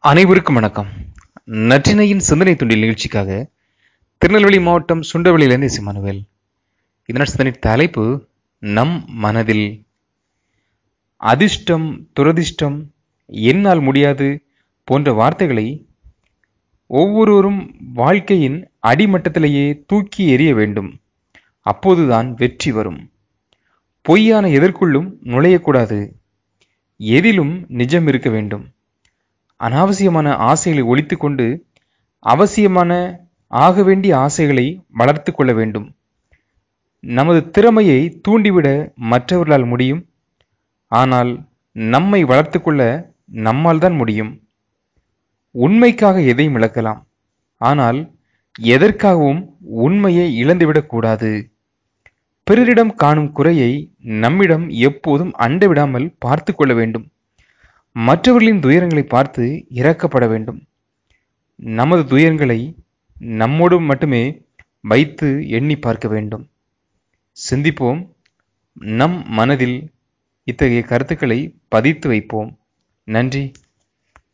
அனைவருக்கும் வணக்கம். நற்றினையின் சிந்தனை துண்டில் நிகழ்ச்சிக்காக திருநெல்வேலி மாவட்டம் சுண்டவெளியிலிருந்து சிமானுவேல் இதனால் சிந்தனை தலைப்பு நம் மனதில் அதிர்ஷ்டம் துரதிர்ஷ்டம் என்னால் முடியாது போன்ற வார்த்தைகளை ஒவ்வொருவரும் வாழ்க்கையின் அடிமட்டத்திலேயே தூக்கி எறிய வேண்டும். அப்போதுதான் வெற்றி வரும். பொய்யான எதற்குள்ளும் நுழையக்கூடாது. எதிலும் நிஜம் இருக்க வேண்டும். அனாவசியமான ஆசைகளை ஒழித்துக்கொண்டு அவசியமான ஆக வேண்டிய ஆசைகளை வளர்த்து கொள்ள வேண்டும். நமது திறமையை தூண்டிவிட மற்றவர்களால் முடியும். ஆனால் நம்மை வளர்த்து கொள்ள நம்மால் தான் முடியும். உண்மைக்காக எதையும் இழக்கலாம். ஆனால் எதற்காகவும் உண்மையை இழந்துவிடக்கூடாது பிறரிடம் காணும் குறையை நம்மிடம் எப்போதும் அண்டவிடாமல் பார்த்து கொள்ள வேண்டும். மற்றவர்களின் துயரங்களை பார்த்து இறக்கப்பட வேண்டும். நமது துயரங்களை நம்மோடு மட்டுமே வைத்து எண்ணி பார்க்க வேண்டும். சிந்திப்போம். நம் மனதில் இத்தகைய கருத்துக்களை பதித்து வைப்போம். நன்றி.